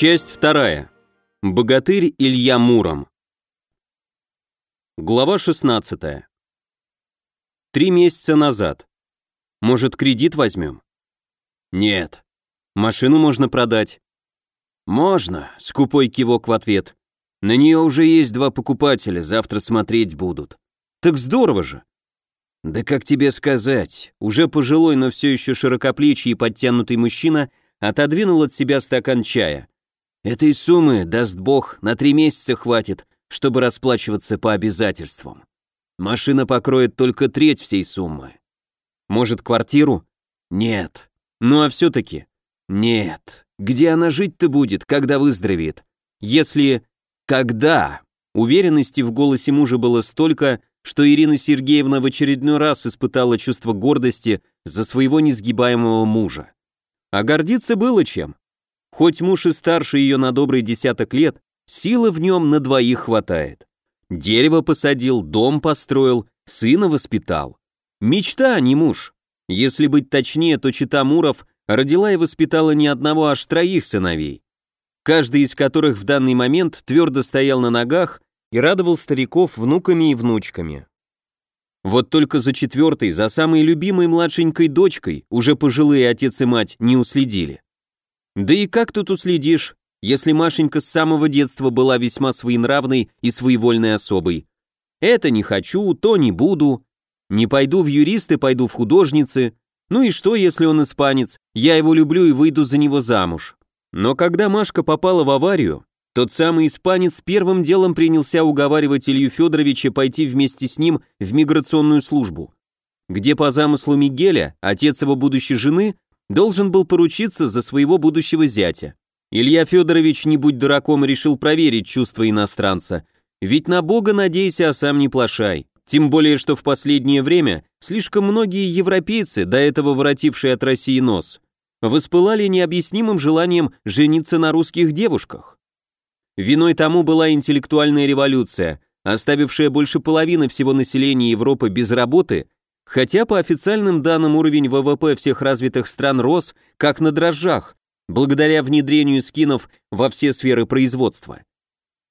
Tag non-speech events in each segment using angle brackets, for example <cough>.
Часть вторая. Богатырь Илья Муром. Глава 16. Три месяца назад. Может, кредит возьмем? Нет. Машину можно продать. Можно, скупой кивок в ответ. На нее уже есть два покупателя, завтра смотреть будут. Так здорово же. Да как тебе сказать, уже пожилой, но все еще широкоплечий и подтянутый мужчина отодвинул от себя стакан чая. Этой суммы, даст бог, на три месяца хватит, чтобы расплачиваться по обязательствам. Машина покроет только треть всей суммы. Может, квартиру? Нет. Ну а все-таки? Нет. Где она жить-то будет, когда выздоровеет? Если... Когда? Уверенности в голосе мужа было столько, что Ирина Сергеевна в очередной раз испытала чувство гордости за своего несгибаемого мужа. А гордиться было чем. Хоть муж и старше ее на добрый десяток лет, силы в нем на двоих хватает. Дерево посадил, дом построил, сына воспитал. Мечта, а не муж. Если быть точнее, то чита Муров родила и воспитала не одного, аж троих сыновей. Каждый из которых в данный момент твердо стоял на ногах и радовал стариков внуками и внучками. Вот только за четвертой, за самой любимой младшенькой дочкой уже пожилые отец и мать не уследили. Да и как тут уследишь, если Машенька с самого детства была весьма своенравной и своевольной особой. Это не хочу, то не буду. Не пойду в юристы, пойду в художницы. Ну и что, если он испанец? Я его люблю и выйду за него замуж. Но когда Машка попала в аварию, тот самый испанец первым делом принялся уговаривать Илью Федоровича пойти вместе с ним в миграционную службу, где по замыслу Мигеля, отец его будущей жены, должен был поручиться за своего будущего зятя. Илья Федорович, не будь дураком, решил проверить чувства иностранца. Ведь на Бога надейся, а сам не плашай. Тем более, что в последнее время слишком многие европейцы, до этого воротившие от России нос, воспылали необъяснимым желанием жениться на русских девушках. Виной тому была интеллектуальная революция, оставившая больше половины всего населения Европы без работы, хотя по официальным данным уровень ВВП всех развитых стран рос, как на дрожжах, благодаря внедрению скинов во все сферы производства.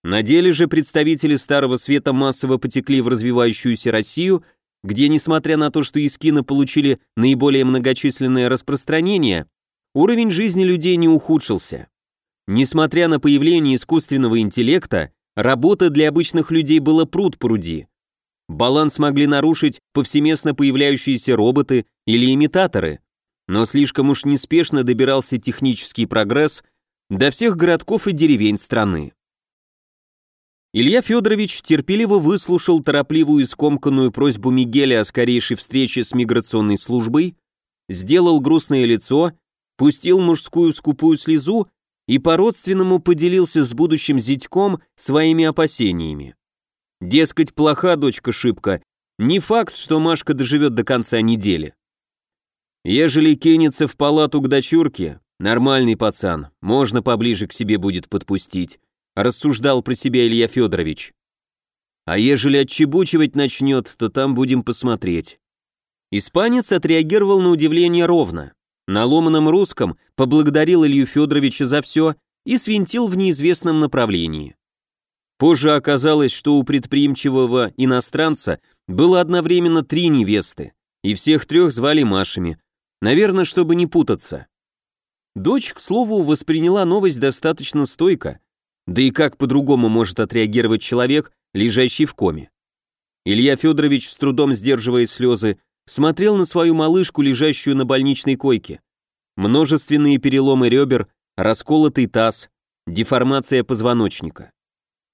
На деле же представители Старого Света массово потекли в развивающуюся Россию, где, несмотря на то, что и скины получили наиболее многочисленное распространение, уровень жизни людей не ухудшился. Несмотря на появление искусственного интеллекта, работа для обычных людей была пруд пруди. Баланс могли нарушить повсеместно появляющиеся роботы или имитаторы, но слишком уж неспешно добирался технический прогресс до всех городков и деревень страны. Илья Федорович терпеливо выслушал торопливую и скомканную просьбу Мигеля о скорейшей встрече с миграционной службой, сделал грустное лицо, пустил мужскую скупую слезу и по-родственному поделился с будущим зятьком своими опасениями. Дескать, плоха дочка шибка, не факт, что Машка доживет до конца недели. Ежели кинется в палату к дочурке, нормальный пацан, можно поближе к себе будет подпустить, рассуждал про себя Илья Федорович. А ежели отчебучивать начнет, то там будем посмотреть. Испанец отреагировал на удивление ровно. На ломаном русском поблагодарил Илью Федоровича за все и свинтил в неизвестном направлении. Позже оказалось, что у предприимчивого иностранца было одновременно три невесты, и всех трех звали Машами, Наверное, чтобы не путаться. Дочь, к слову, восприняла новость достаточно стойко. Да и как по-другому может отреагировать человек, лежащий в коме? Илья Федорович, с трудом сдерживая слезы, смотрел на свою малышку, лежащую на больничной койке. Множественные переломы ребер, расколотый таз, деформация позвоночника.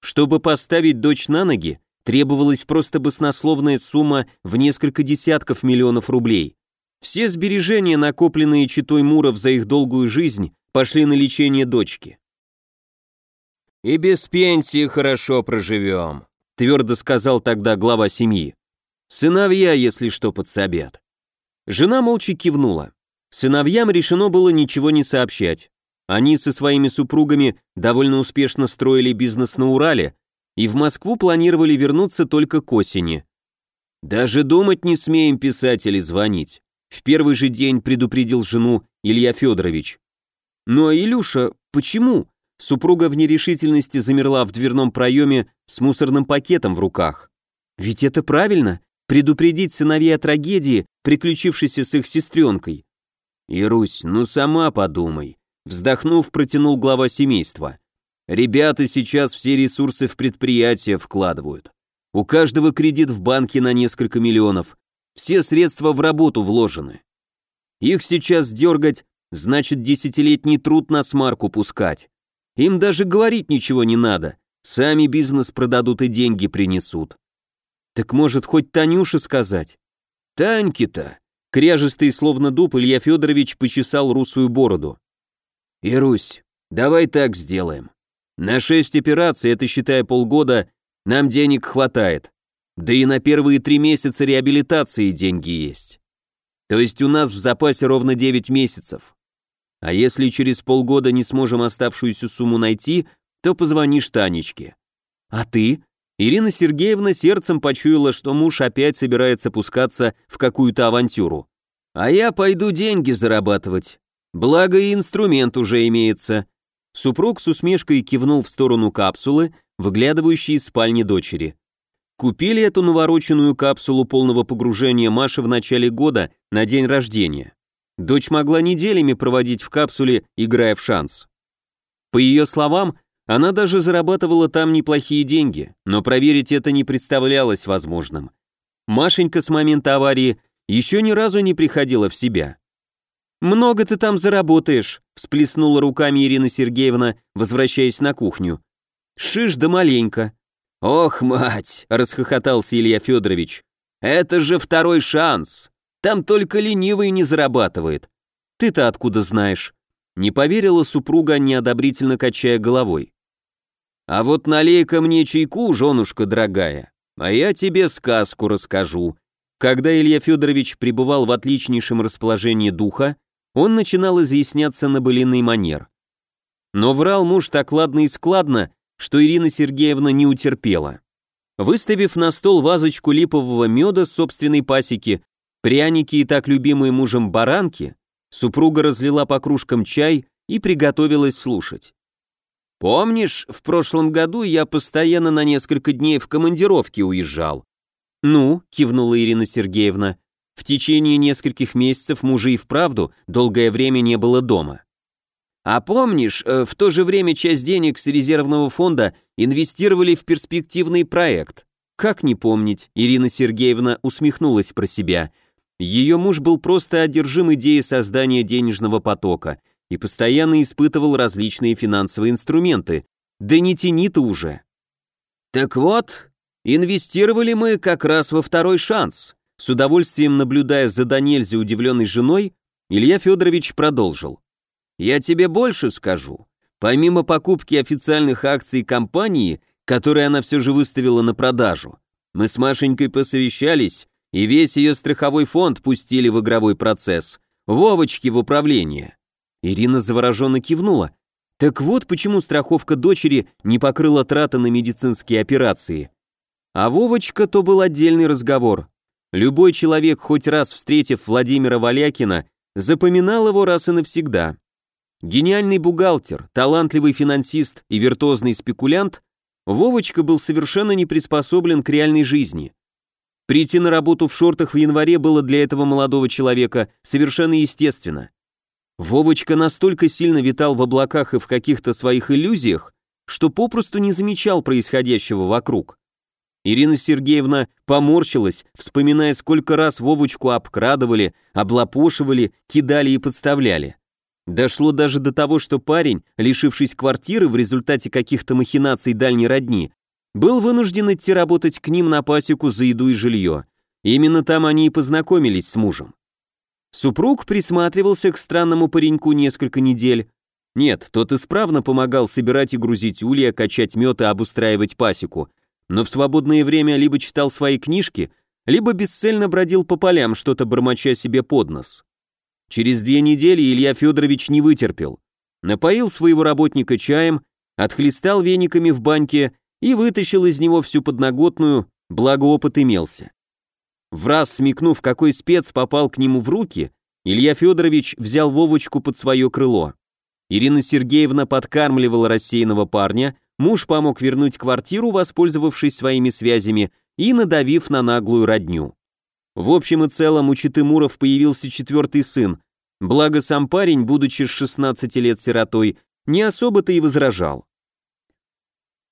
Чтобы поставить дочь на ноги, требовалась просто баснословная сумма в несколько десятков миллионов рублей. Все сбережения, накопленные читой Муров за их долгую жизнь, пошли на лечение дочки. «И без пенсии хорошо проживем», — твердо сказал тогда глава семьи. «Сыновья, если что, подсобят». Жена молча кивнула. Сыновьям решено было ничего не сообщать. Они со своими супругами довольно успешно строили бизнес на Урале и в Москву планировали вернуться только к осени. «Даже думать не смеем писать или звонить. В первый же день предупредил жену Илья Федорович. «Ну а Илюша, почему?» Супруга в нерешительности замерла в дверном проеме с мусорным пакетом в руках. Ведь это правильно, предупредить сыновей о трагедии, приключившейся с их сестренкой. «Ирусь, ну сама подумай», — вздохнув, протянул глава семейства. «Ребята сейчас все ресурсы в предприятия вкладывают. У каждого кредит в банке на несколько миллионов. Все средства в работу вложены. Их сейчас дергать, значит десятилетний труд на смарку пускать. Им даже говорить ничего не надо. Сами бизнес продадут и деньги принесут. Так может, хоть Танюше сказать? Таньке-то, Кряжистый, словно дуб, Илья Федорович почесал русую бороду. «Ирусь, давай так сделаем. На шесть операций, это считая полгода, нам денег хватает. Да и на первые три месяца реабилитации деньги есть. То есть у нас в запасе ровно девять месяцев. А если через полгода не сможем оставшуюся сумму найти, то позвонишь Танечке. А ты? Ирина Сергеевна сердцем почуяла, что муж опять собирается пускаться в какую-то авантюру. «А я пойду деньги зарабатывать. Благо и инструмент уже имеется». Супруг с усмешкой кивнул в сторону капсулы, выглядывающей из спальни дочери. Купили эту навороченную капсулу полного погружения Маше в начале года на день рождения. Дочь могла неделями проводить в капсуле, играя в шанс. По ее словам, она даже зарабатывала там неплохие деньги, но проверить это не представлялось возможным. Машенька с момента аварии еще ни разу не приходила в себя. «Много ты там заработаешь», — всплеснула руками Ирина Сергеевна, возвращаясь на кухню. «Шиш да маленько». «Ох, мать!» — расхохотался Илья Федорович. «Это же второй шанс! Там только ленивый не зарабатывает. Ты-то откуда знаешь?» Не поверила супруга, неодобрительно качая головой. А вот налей-ка мне чайку, женушка дорогая, а я тебе сказку расскажу. Когда Илья Федорович пребывал в отличнейшем расположении духа, он начинал изъясняться на былиный манер. Но врал муж так ладно и складно, что Ирина Сергеевна не утерпела. Выставив на стол вазочку липового меда с собственной пасеки, пряники и так любимые мужем баранки, супруга разлила по кружкам чай и приготовилась слушать. Помнишь, в прошлом году я постоянно на несколько дней в командировке уезжал? Ну, кивнула Ирина Сергеевна. В течение нескольких месяцев мужа и вправду долгое время не было дома. А помнишь, э, в то же время часть денег с резервного фонда инвестировали в перспективный проект? Как не помнить? Ирина Сергеевна усмехнулась про себя. Ее муж был просто одержим идеей создания денежного потока – и постоянно испытывал различные финансовые инструменты. Да не тяни-то уже. Так вот, инвестировали мы как раз во второй шанс. С удовольствием наблюдая за до удивленной женой, Илья Федорович продолжил. Я тебе больше скажу. Помимо покупки официальных акций компании, которые она все же выставила на продажу, мы с Машенькой посовещались и весь ее страховой фонд пустили в игровой процесс, Вовочки в управление. Ирина завороженно кивнула. Так вот почему страховка дочери не покрыла траты на медицинские операции. А Вовочка то был отдельный разговор. Любой человек, хоть раз встретив Владимира Валякина, запоминал его раз и навсегда. Гениальный бухгалтер, талантливый финансист и виртуозный спекулянт, Вовочка был совершенно не приспособлен к реальной жизни. Прийти на работу в шортах в январе было для этого молодого человека совершенно естественно. Вовочка настолько сильно витал в облаках и в каких-то своих иллюзиях, что попросту не замечал происходящего вокруг. Ирина Сергеевна поморщилась, вспоминая, сколько раз Вовочку обкрадывали, облапошивали, кидали и подставляли. Дошло даже до того, что парень, лишившись квартиры в результате каких-то махинаций дальней родни, был вынужден идти работать к ним на пасеку за еду и жилье. Именно там они и познакомились с мужем. Супруг присматривался к странному пареньку несколько недель. Нет, тот исправно помогал собирать и грузить улья, качать мед и обустраивать пасеку, но в свободное время либо читал свои книжки, либо бесцельно бродил по полям, что-то бормоча себе под нос. Через две недели Илья Федорович не вытерпел. Напоил своего работника чаем, отхлестал вениками в баньке и вытащил из него всю подноготную, благо опыт имелся. В раз смекнув, какой спец попал к нему в руки, Илья Федорович взял Вовочку под свое крыло. Ирина Сергеевна подкармливала рассеянного парня, муж помог вернуть квартиру, воспользовавшись своими связями и надавив на наглую родню. В общем и целом у Читымуров появился четвертый сын, благо сам парень, будучи с 16 лет сиротой, не особо-то и возражал.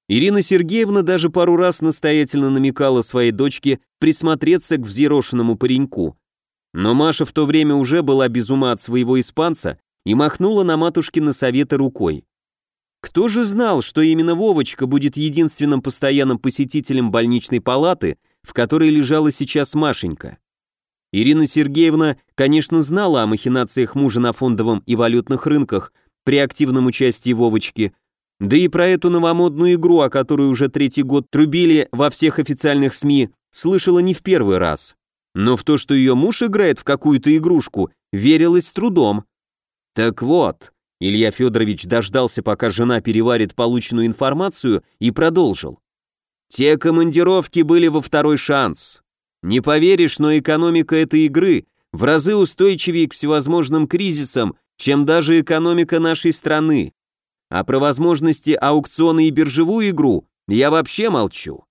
Ирина Сергеевна даже пару раз настоятельно намекала своей дочке присмотреться к взъерошенному пареньку. Но Маша в то время уже была без ума от своего испанца и махнула на матушкины советы рукой. Кто же знал, что именно Вовочка будет единственным постоянным посетителем больничной палаты, в которой лежала сейчас Машенька? Ирина Сергеевна, конечно, знала о махинациях мужа на фондовом и валютных рынках при активном участии Вовочки, да и про эту новомодную игру, о которой уже третий год трубили во всех официальных СМИ, слышала не в первый раз. Но в то, что ее муж играет в какую-то игрушку, верилось с трудом. Так вот, Илья Федорович дождался, пока жена переварит полученную информацию, и продолжил. Те командировки были во второй шанс. Не поверишь, но экономика этой игры в разы устойчивее к всевозможным кризисам, чем даже экономика нашей страны. А про возможности аукциона и биржевую игру я вообще молчу.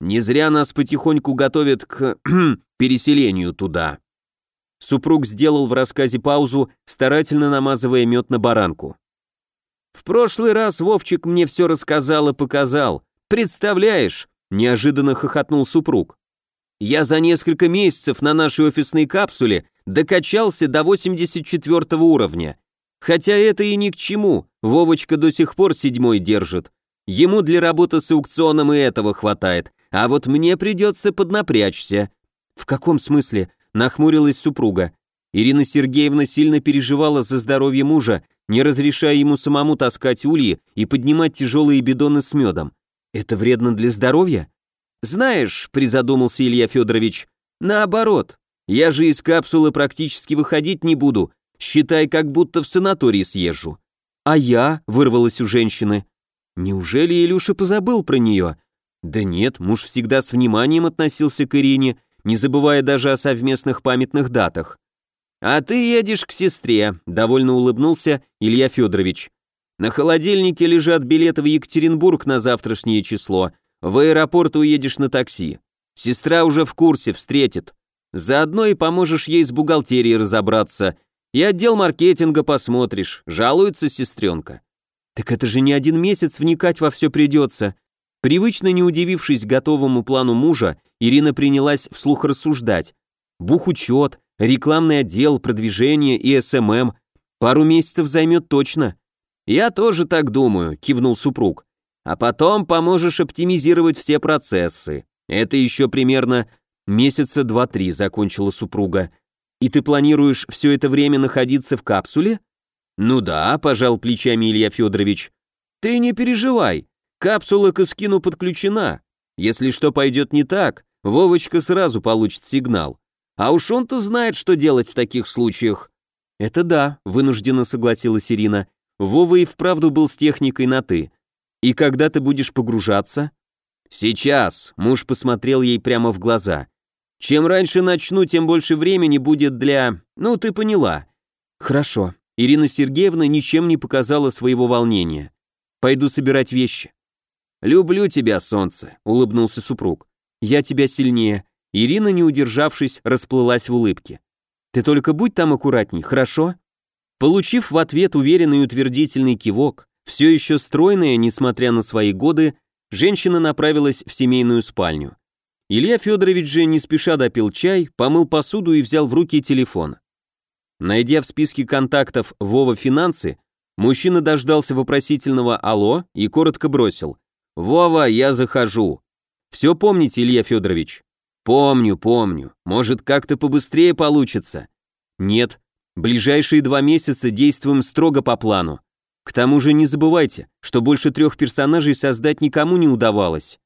Не зря нас потихоньку готовят к <clears throat> переселению туда. Супруг сделал в рассказе паузу, старательно намазывая мед на баранку. В прошлый раз Вовчик мне все рассказал и показал. Представляешь? Неожиданно хохотнул супруг. Я за несколько месяцев на нашей офисной капсуле докачался до 84 уровня. Хотя это и ни к чему, Вовочка до сих пор седьмой держит. Ему для работы с аукционом и этого хватает, а вот мне придется поднапрячься. В каком смысле? Нахмурилась супруга. Ирина Сергеевна сильно переживала за здоровье мужа, не разрешая ему самому таскать ульи и поднимать тяжелые бидоны с медом. Это вредно для здоровья? Знаешь, призадумался Илья Федорович, наоборот. Я же из капсулы практически выходить не буду, Считай, как будто в санаторий съезжу. А я, вырвалась у женщины. Неужели Илюша позабыл про нее? Да нет, муж всегда с вниманием относился к Ирине, не забывая даже о совместных памятных датах. «А ты едешь к сестре», — довольно улыбнулся Илья Федорович. «На холодильнике лежат билеты в Екатеринбург на завтрашнее число. В аэропорт уедешь на такси. Сестра уже в курсе, встретит. Заодно и поможешь ей с бухгалтерией разобраться, и отдел маркетинга посмотришь, жалуется сестренка. Так это же не один месяц вникать во все придется. Привычно не удивившись готовому плану мужа, Ирина принялась вслух рассуждать. Бухучет, рекламный отдел, продвижение и СММ. Пару месяцев займет точно. Я тоже так думаю, кивнул супруг. А потом поможешь оптимизировать все процессы. Это еще примерно месяца два-три, закончила супруга. И ты планируешь все это время находиться в капсуле? Ну да, пожал плечами Илья Федорович. Ты не переживай, капсула к Искину подключена. Если что пойдет не так, Вовочка сразу получит сигнал. А уж он-то знает, что делать в таких случаях. Это да, вынужденно согласилась Ирина. Вова и вправду был с техникой на «ты». И когда ты будешь погружаться? Сейчас, муж посмотрел ей прямо в глаза. Чем раньше начну, тем больше времени будет для... Ну, ты поняла. Хорошо. Ирина Сергеевна ничем не показала своего волнения. Пойду собирать вещи. Люблю тебя, солнце, улыбнулся супруг. Я тебя сильнее. Ирина, не удержавшись, расплылась в улыбке. Ты только будь там аккуратней, хорошо? Получив в ответ уверенный утвердительный кивок, все еще стройная, несмотря на свои годы, женщина направилась в семейную спальню. Илья Федорович же не спеша допил чай, помыл посуду и взял в руки телефон. Найдя в списке контактов Вова Финансы, мужчина дождался вопросительного «Алло» и коротко бросил «Вова, я захожу». «Все помните, Илья Федорович?» «Помню, помню. Может, как-то побыстрее получится?» «Нет. Ближайшие два месяца действуем строго по плану. К тому же не забывайте, что больше трех персонажей создать никому не удавалось.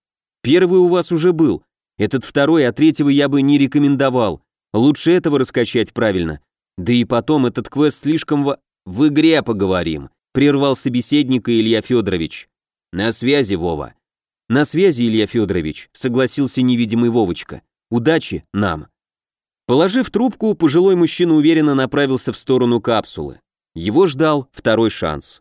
Первый у вас уже был, этот второй, а третьего я бы не рекомендовал. Лучше этого раскачать правильно. Да и потом этот квест слишком в... В игре поговорим, прервал собеседника Илья Федорович. На связи, Вова. На связи, Илья Федорович, согласился невидимый Вовочка. Удачи нам. Положив трубку, пожилой мужчина уверенно направился в сторону капсулы. Его ждал второй шанс.